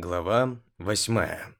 Глава восьмая.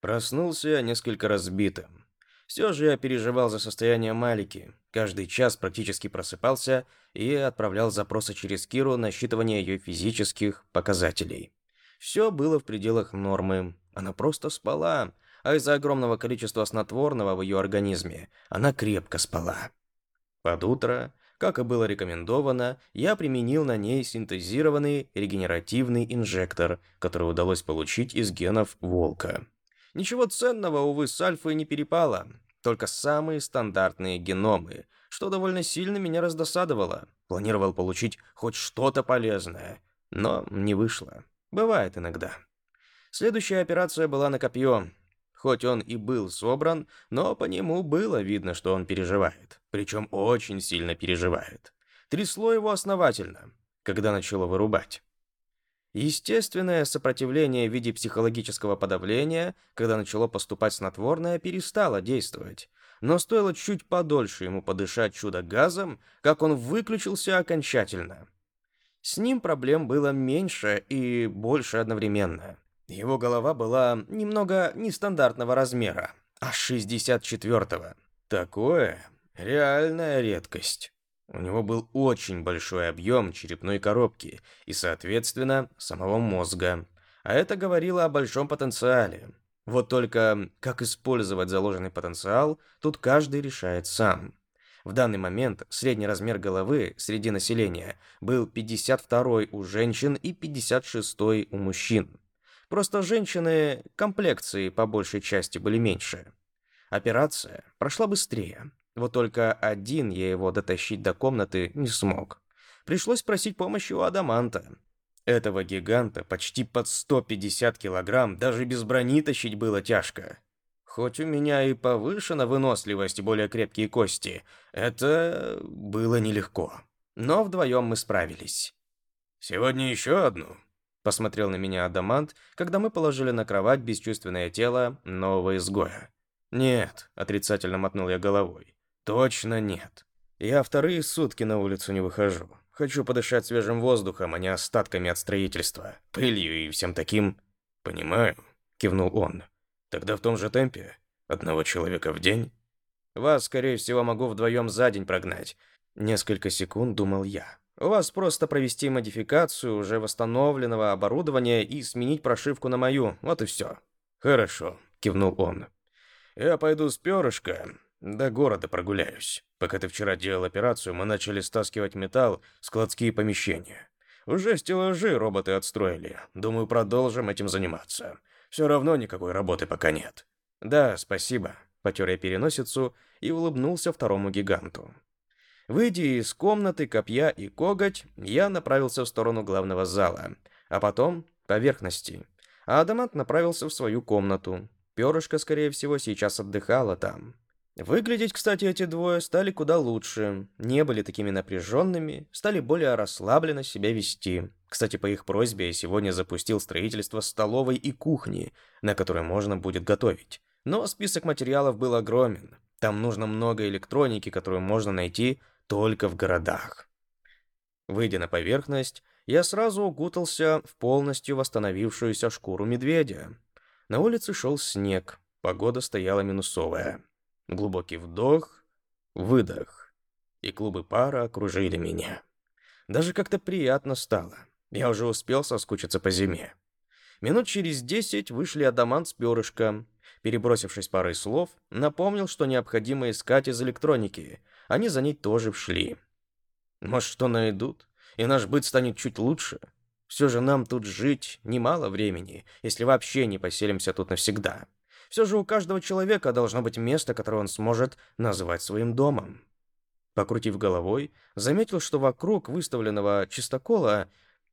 Проснулся я несколько разбитым. Все же я переживал за состояние Малики. Каждый час практически просыпался и отправлял запросы через Киру на считывание ее физических показателей. Все было в пределах нормы. Она просто спала, а из-за огромного количества снотворного в ее организме она крепко спала. Под утро как и было рекомендовано, я применил на ней синтезированный регенеративный инжектор, который удалось получить из генов волка. Ничего ценного, увы, с альфой не перепало, только самые стандартные геномы, что довольно сильно меня раздосадовало. Планировал получить хоть что-то полезное, но не вышло. Бывает иногда. Следующая операция была на копье. Хоть он и был собран, но по нему было видно, что он переживает. Причем очень сильно переживает. Трясло его основательно, когда начало вырубать. Естественное сопротивление в виде психологического подавления, когда начало поступать снотворное, перестало действовать. Но стоило чуть подольше ему подышать чудо-газом, как он выключился окончательно. С ним проблем было меньше и больше одновременно. Его голова была немного нестандартного размера, аж 64-го. Такое реальная редкость. У него был очень большой объем черепной коробки и, соответственно, самого мозга. А это говорило о большом потенциале. Вот только как использовать заложенный потенциал, тут каждый решает сам. В данный момент средний размер головы среди населения был 52 у женщин и 56 у мужчин. Просто женщины комплекции по большей части были меньше. Операция прошла быстрее. Вот только один я его дотащить до комнаты не смог. Пришлось просить помощи у Адаманта. Этого гиганта почти под 150 килограмм даже без брони тащить было тяжко. Хоть у меня и повышена выносливость и более крепкие кости, это было нелегко. Но вдвоем мы справились. «Сегодня еще одну?» Посмотрел на меня Адамант, когда мы положили на кровать бесчувственное тело нового изгоя. «Нет», — отрицательно мотнул я головой. «Точно нет. Я вторые сутки на улицу не выхожу. Хочу подышать свежим воздухом, а не остатками от строительства, пылью и всем таким». «Понимаю», — кивнул он. «Тогда в том же темпе? Одного человека в день?» «Вас, скорее всего, могу вдвоем за день прогнать». Несколько секунд думал я. У вас просто провести модификацию уже восстановленного оборудования и сменить прошивку на мою. Вот и все. Хорошо, кивнул он. Я пойду с перышка до города прогуляюсь. Пока ты вчера делал операцию, мы начали стаскивать металл в складские помещения. Уже стеллажи роботы отстроили. Думаю, продолжим этим заниматься. Все равно никакой работы пока нет. Да, спасибо. Потер я переносицу и улыбнулся второму гиганту. Выйдя из комнаты копья и коготь, я направился в сторону главного зала, а потом поверхности. А Адамант направился в свою комнату. Перышко, скорее всего, сейчас отдыхало там. Выглядеть, кстати, эти двое стали куда лучше. Не были такими напряженными, стали более расслабленно себя вести. Кстати, по их просьбе я сегодня запустил строительство столовой и кухни, на которой можно будет готовить. Но список материалов был огромен. Там нужно много электроники, которую можно найти только в городах. Выйдя на поверхность, я сразу укутался в полностью восстановившуюся шкуру медведя. На улице шел снег, погода стояла минусовая. Глубокий вдох, выдох, и клубы пара окружили меня. Даже как-то приятно стало. Я уже успел соскучиться по зиме. Минут через десять вышли Адамант с перышком. Перебросившись парой слов, напомнил, что необходимо искать из электроники — они за ней тоже шли. Может, что найдут, и наш быт станет чуть лучше. Все же нам тут жить немало времени, если вообще не поселимся тут навсегда. Все же у каждого человека должно быть место, которое он сможет назвать своим домом. Покрутив головой, заметил, что вокруг выставленного чистокола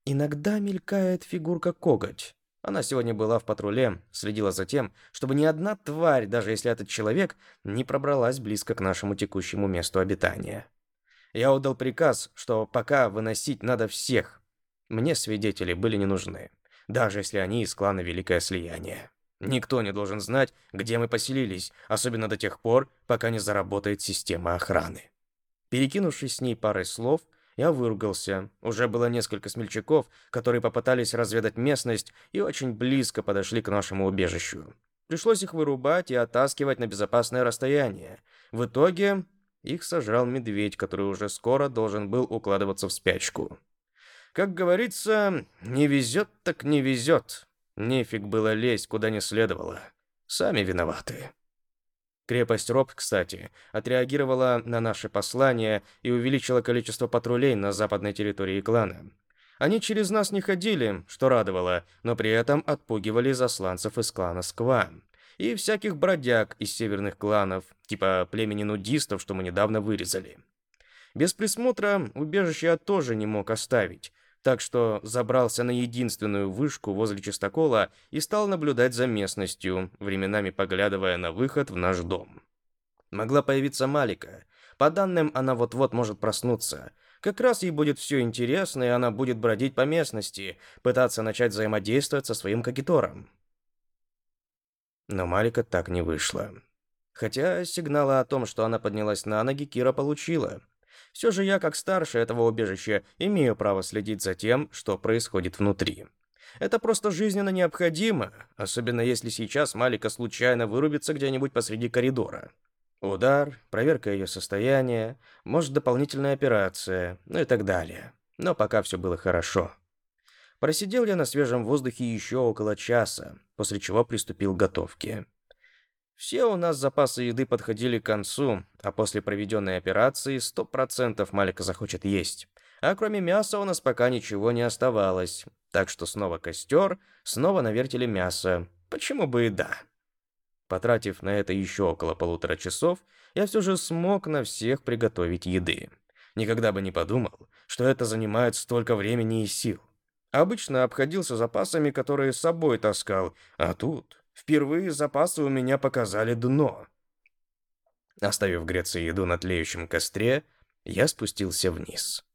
иногда мелькает фигурка коготь. Она сегодня была в патруле, следила за тем, чтобы ни одна тварь, даже если этот человек, не пробралась близко к нашему текущему месту обитания. Я отдал приказ, что пока выносить надо всех. Мне свидетели были не нужны, даже если они из клана Великое Слияние. Никто не должен знать, где мы поселились, особенно до тех пор, пока не заработает система охраны. Перекинувшись с ней парой слов, Я выругался. Уже было несколько смельчаков, которые попытались разведать местность и очень близко подошли к нашему убежищу. Пришлось их вырубать и оттаскивать на безопасное расстояние. В итоге их сожрал медведь, который уже скоро должен был укладываться в спячку. Как говорится, не везет так не везет. Нефиг было лезть, куда не следовало. Сами виноваты. Крепость Роб, кстати, отреагировала на наше послание и увеличила количество патрулей на западной территории клана. Они через нас не ходили, что радовало, но при этом отпугивали засланцев из клана Сква и всяких бродяг из северных кланов, типа племени нудистов, что мы недавно вырезали. Без присмотра убежище я тоже не мог оставить, так что забрался на единственную вышку возле чистокола и стал наблюдать за местностью, временами поглядывая на выход в наш дом. Могла появиться Малика. По данным, она вот-вот может проснуться. Как раз ей будет все интересно, и она будет бродить по местности, пытаться начать взаимодействовать со своим кагитором. Но Малика так не вышла. Хотя сигналы о том, что она поднялась на ноги, Кира получила. Все же я, как старший этого убежища, имею право следить за тем, что происходит внутри. Это просто жизненно необходимо, особенно если сейчас Малика случайно вырубится где-нибудь посреди коридора. Удар, проверка ее состояния, может дополнительная операция, ну и так далее. Но пока все было хорошо. Просидел я на свежем воздухе еще около часа, после чего приступил к готовке. Все у нас запасы еды подходили к концу, а после проведенной операции 100% Малика захочет есть. А кроме мяса у нас пока ничего не оставалось. Так что снова костер, снова на вертеле мясо. Почему бы и да. Потратив на это еще около полутора часов, я все же смог на всех приготовить еды. Никогда бы не подумал, что это занимает столько времени и сил. Обычно обходился запасами, которые с собой таскал, а тут Впервые запасы у меня показали дно. Оставив греться еду на тлеющем костре, я спустился вниз.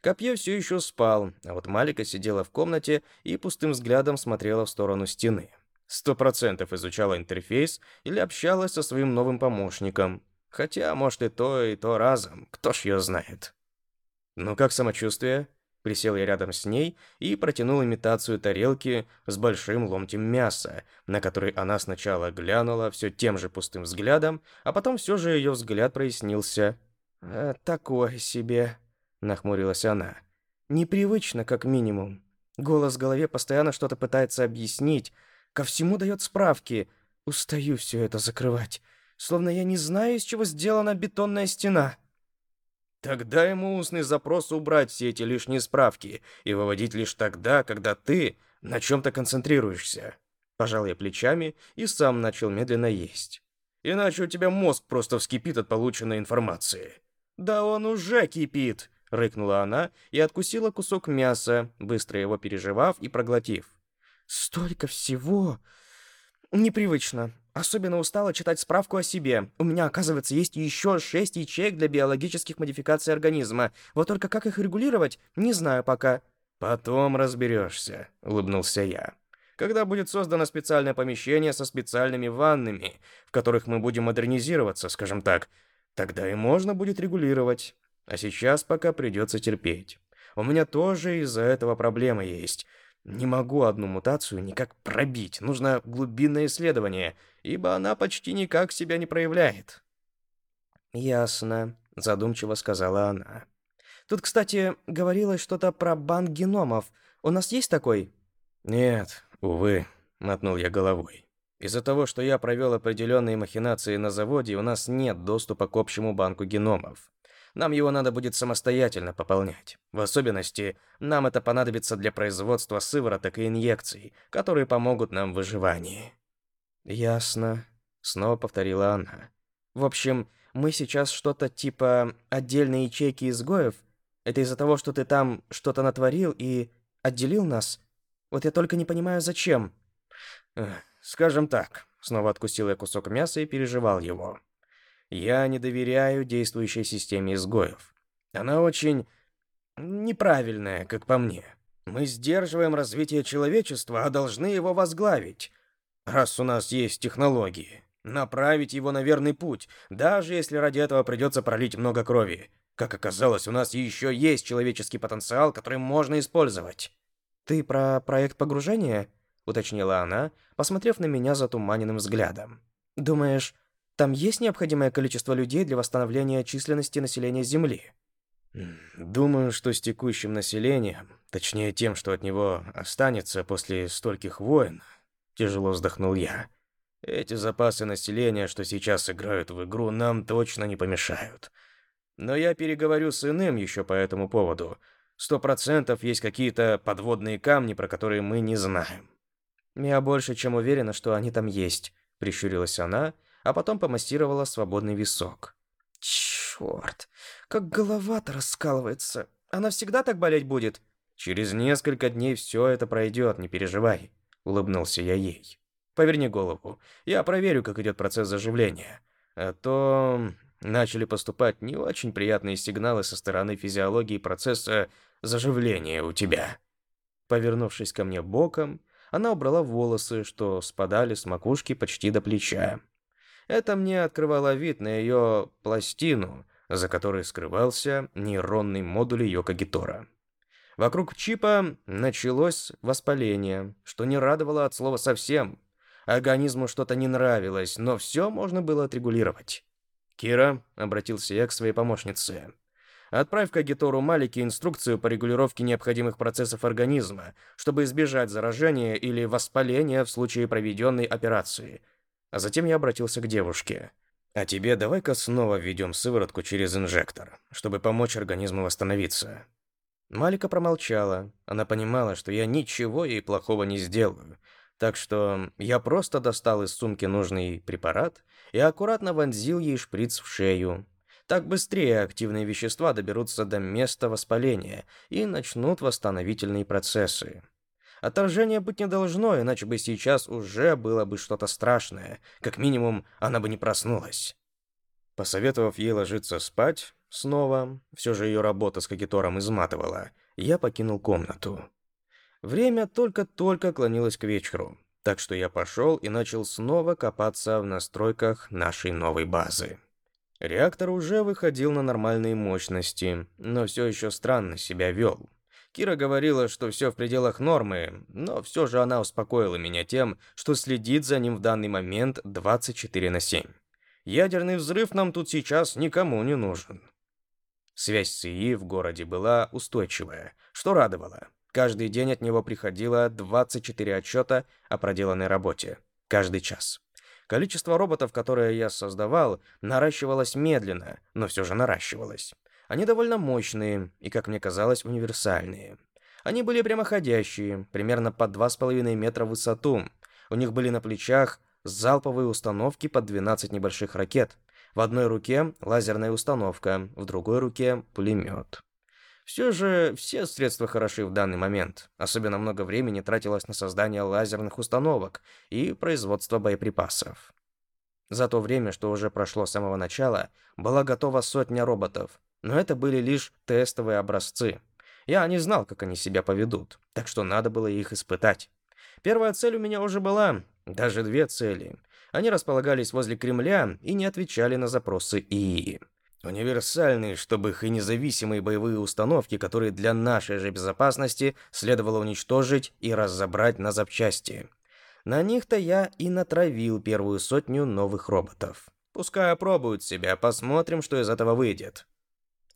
Копье все еще спал, а вот Малика сидела в комнате и пустым взглядом смотрела в сторону стены. Сто процентов изучала интерфейс или общалась со своим новым помощником. Хотя, может, и то, и то разом, кто ж ее знает. «Ну как самочувствие?» Присел я рядом с ней и протянул имитацию тарелки с большим ломтем мяса, на который она сначала глянула все тем же пустым взглядом, а потом все же ее взгляд прояснился. «Э, «Такое себе», — нахмурилась она. «Непривычно, как минимум. Голос в голове постоянно что-то пытается объяснить, ко всему дает справки. Устаю все это закрывать, словно я не знаю, из чего сделана бетонная стена». Тогда ему устный запрос убрать все эти лишние справки и выводить лишь тогда, когда ты на чем-то концентрируешься. Пожал я плечами и сам начал медленно есть. Иначе у тебя мозг просто вскипит от полученной информации. Да он уже кипит, рыкнула она и откусила кусок мяса, быстро его переживав и проглотив. Столько всего. Непривычно. Особенно устала читать справку о себе. У меня, оказывается, есть еще шесть ячеек для биологических модификаций организма. Вот только как их регулировать, не знаю пока. Потом разберешься, улыбнулся я. Когда будет создано специальное помещение со специальными ваннами, в которых мы будем модернизироваться, скажем так, тогда и можно будет регулировать. А сейчас пока придется терпеть. У меня тоже из-за этого проблема есть. Не могу одну мутацию никак пробить. Нужно глубинное исследование, ибо она почти никак себя не проявляет. Ясно, задумчиво сказала она. Тут, кстати, говорилось что-то про банк геномов. У нас есть такой? Нет, увы, мотнул я головой. Из-за того, что я провел определенные махинации на заводе, у нас нет доступа к общему банку геномов. Нам его надо будет самостоятельно пополнять. В особенности, нам это понадобится для производства сывороток и инъекций, которые помогут нам в выживании. Ясно, снова повторила она. В общем, мы сейчас что-то типа отдельной ячейки изгоев. Это из-за того, что ты там что-то натворил и отделил нас. Вот я только не понимаю, зачем. Скажем так, снова откусил я кусок мяса и переживал его. Я не доверяю действующей системе изгоев. Она очень неправильная, как по мне. Мы сдерживаем развитие человечества, а должны его возглавить. Раз у нас есть технологии, направить его на верный путь, даже если ради этого придется пролить много крови. Как оказалось, у нас еще есть человеческий потенциал, который можно использовать. Ты про проект погружения? уточнила она, посмотрев на меня затуманенным взглядом. Думаешь, там есть необходимое количество людей для восстановления численности населения Земли? Думаю, что с текущим населением, точнее тем, что от него останется после стольких войн, тяжело вздохнул я. Эти запасы населения, что сейчас играют в игру, нам точно не помешают. Но я переговорю с иным еще по этому поводу. Сто процентов есть какие-то подводные камни, про которые мы не знаем. Я больше чем уверена, что они там есть, прищурилась она, а потом помассировала свободный висок. Черт, как голова-то раскалывается. Она всегда так болеть будет? Через несколько дней все это пройдет, не переживай, улыбнулся я ей. Поверни голову. Я проверю, как идет процесс заживления. А то начали поступать не очень приятные сигналы со стороны физиологии процесса заживления у тебя. Повернувшись ко мне боком, она убрала волосы, что спадали с макушки почти до плеча. Это мне открывало вид на ее пластину, за которой скрывался нейронный модуль ее кагитора. Вокруг чипа началось воспаление, что не радовало от слова совсем. Организму что-то не нравилось, но все можно было отрегулировать. «Кира», — обратился я к своей помощнице, — «отправь Кагитору Малике инструкцию по регулировке необходимых процессов организма, чтобы избежать заражения или воспаления в случае проведенной операции». А затем я обратился к девушке. «А тебе давай-ка снова введем сыворотку через инжектор, чтобы помочь организму восстановиться». Малика промолчала. Она понимала, что я ничего ей плохого не сделаю, так что я просто достал из сумки нужный препарат и аккуратно вонзил ей шприц в шею. Так быстрее активные вещества доберутся до места воспаления и начнут восстановительные процессы. Отторжения быть не должно, иначе бы сейчас уже было бы что-то страшное. Как минимум, она бы не проснулась. Посоветовав ей ложиться спать, снова, все же ее работа с кагитором изматывала, я покинул комнату. Время только-только клонилось к вечеру, так что я пошел и начал снова копаться в настройках нашей новой базы. Реактор уже выходил на нормальные мощности, но все еще странно себя вел. Кира говорила, что все в пределах нормы, но все же она успокоила меня тем, что следит за ним в данный момент 24 на 7. Ядерный взрыв нам тут сейчас никому не нужен. Связь с ИИ в городе была устойчивая, что радовало. Каждый день от него приходило 24 отчета о проделанной работе. Каждый час. Количество роботов, которые я создавал, наращивалось медленно, но все же наращивалось. Они довольно мощные и, как мне казалось, универсальные. Они были прямоходящие, примерно по 2,5 метра в высоту. У них были на плечах залповые установки под 12 небольших ракет. В одной руке лазерная установка, в другой руке пулемет. Все же все средства хороши в данный момент. Особенно много времени тратилось на создание лазерных установок и производство боеприпасов. За то время, что уже прошло с самого начала, была готова сотня роботов, но это были лишь тестовые образцы. Я не знал, как они себя поведут, так что надо было их испытать. Первая цель у меня уже была, даже две цели. Они располагались возле Кремля и не отвечали на запросы ИИ. Универсальные, чтобы их и независимые боевые установки, которые для нашей же безопасности следовало уничтожить и разобрать на запчасти. На них-то я и натравил первую сотню новых роботов. Пускай опробуют себя, посмотрим, что из этого выйдет.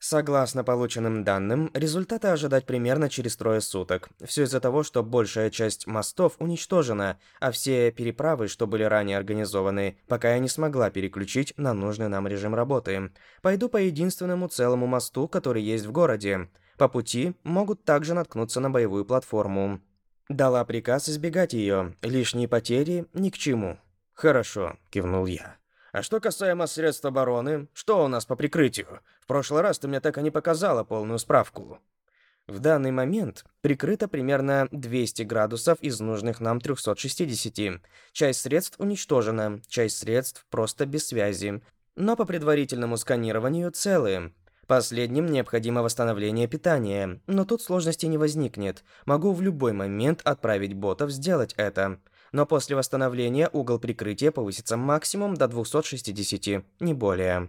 Согласно полученным данным, результаты ожидать примерно через трое суток. Все из-за того, что большая часть мостов уничтожена, а все переправы, что были ранее организованы, пока я не смогла переключить на нужный нам режим работы. Пойду по единственному целому мосту, который есть в городе. По пути могут также наткнуться на боевую платформу. Дала приказ избегать ее. Лишние потери ни к чему. «Хорошо», — кивнул я. А что касаемо средств обороны, что у нас по прикрытию? В прошлый раз ты мне так и не показала полную справку. В данный момент прикрыто примерно 200 градусов из нужных нам 360. Часть средств уничтожена, часть средств просто без связи. Но по предварительному сканированию целые. Последним необходимо восстановление питания, но тут сложностей не возникнет. Могу в любой момент отправить ботов сделать это но после восстановления угол прикрытия повысится максимум до 260, не более.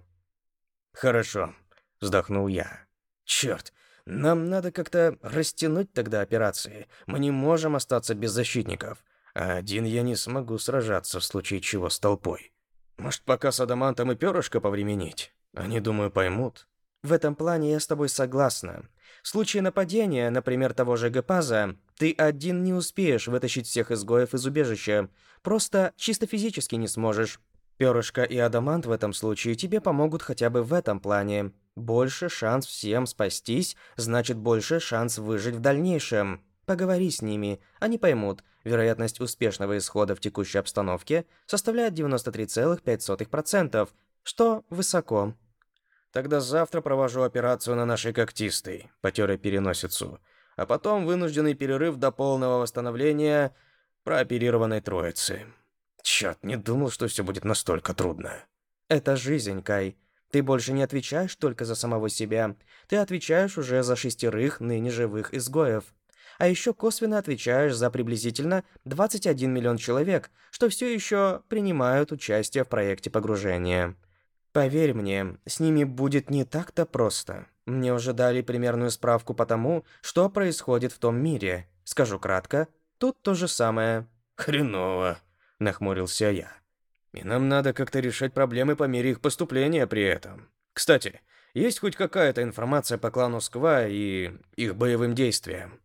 Хорошо. вздохнул я. Черт, нам надо как-то растянуть тогда операции. Мы не можем остаться без защитников. А один я не смогу сражаться в случае чего с толпой. Может, пока с адамантом и перышко повременить? Они, думаю, поймут. В этом плане я с тобой согласна. В случае нападения, например, того же Гепаза, ты один не успеешь вытащить всех изгоев из убежища. Просто чисто физически не сможешь. Перышко и Адамант в этом случае тебе помогут хотя бы в этом плане. Больше шанс всем спастись, значит больше шанс выжить в дальнейшем. Поговори с ними, они поймут. Вероятность успешного исхода в текущей обстановке составляет 93,5%, что высоко. Тогда завтра провожу операцию на нашей когтистой, потёр переносицу, а потом вынужденный перерыв до полного восстановления прооперированной троицы. Черт, не думал, что все будет настолько трудно. Это жизнь, Кай. Ты больше не отвечаешь только за самого себя. Ты отвечаешь уже за шестерых ныне живых изгоев. А еще косвенно отвечаешь за приблизительно 21 миллион человек, что все еще принимают участие в проекте погружения. Поверь мне, с ними будет не так-то просто. Мне уже дали примерную справку по тому, что происходит в том мире. Скажу кратко, тут то же самое. Хреново, нахмурился я. И нам надо как-то решать проблемы по мере их поступления при этом. Кстати, есть хоть какая-то информация по клану Сква и их боевым действиям?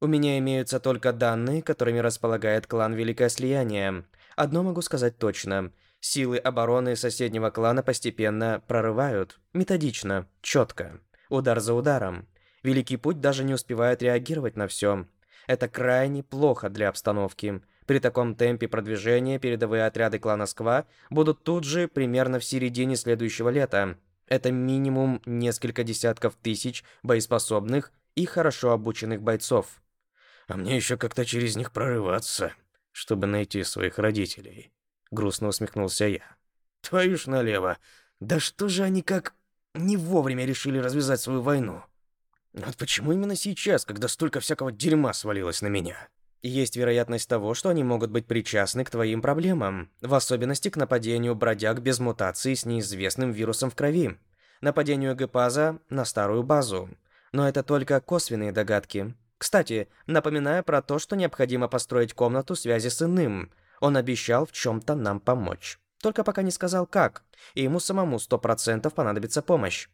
У меня имеются только данные, которыми располагает клан Великое Слияние. Одно могу сказать точно – Силы обороны соседнего клана постепенно прорывают, методично, четко, удар за ударом. Великий Путь даже не успевает реагировать на все. Это крайне плохо для обстановки. При таком темпе продвижения передовые отряды клана Сква будут тут же примерно в середине следующего лета. Это минимум несколько десятков тысяч боеспособных и хорошо обученных бойцов. А мне еще как-то через них прорываться, чтобы найти своих родителей. Грустно усмехнулся я. Твою ж налево. Да что же они как не вовремя решили развязать свою войну? Вот почему именно сейчас, когда столько всякого дерьма свалилось на меня? Есть вероятность того, что они могут быть причастны к твоим проблемам, в особенности к нападению бродяг без мутации с неизвестным вирусом в крови, нападению Гепаза на старую базу. Но это только косвенные догадки. Кстати, напоминаю про то, что необходимо построить комнату связи с иным – он обещал в чем-то нам помочь. Только пока не сказал как, и ему самому сто процентов понадобится помощь.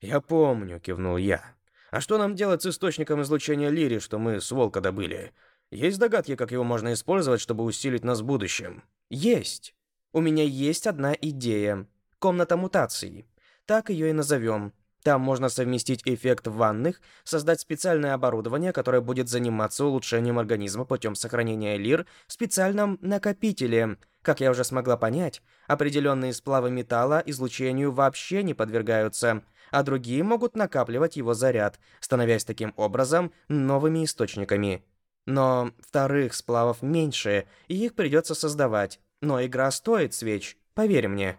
«Я помню», — кивнул я. «А что нам делать с источником излучения Лири, что мы с Волка добыли? Есть догадки, как его можно использовать, чтобы усилить нас в будущем?» «Есть. У меня есть одна идея. Комната мутаций. Так ее и назовем. Там можно совместить эффект ванных, создать специальное оборудование, которое будет заниматься улучшением организма путем сохранения лир в специальном накопителе. Как я уже смогла понять, определенные сплавы металла излучению вообще не подвергаются, а другие могут накапливать его заряд, становясь таким образом новыми источниками. Но вторых сплавов меньше, и их придется создавать. Но игра стоит свеч, поверь мне.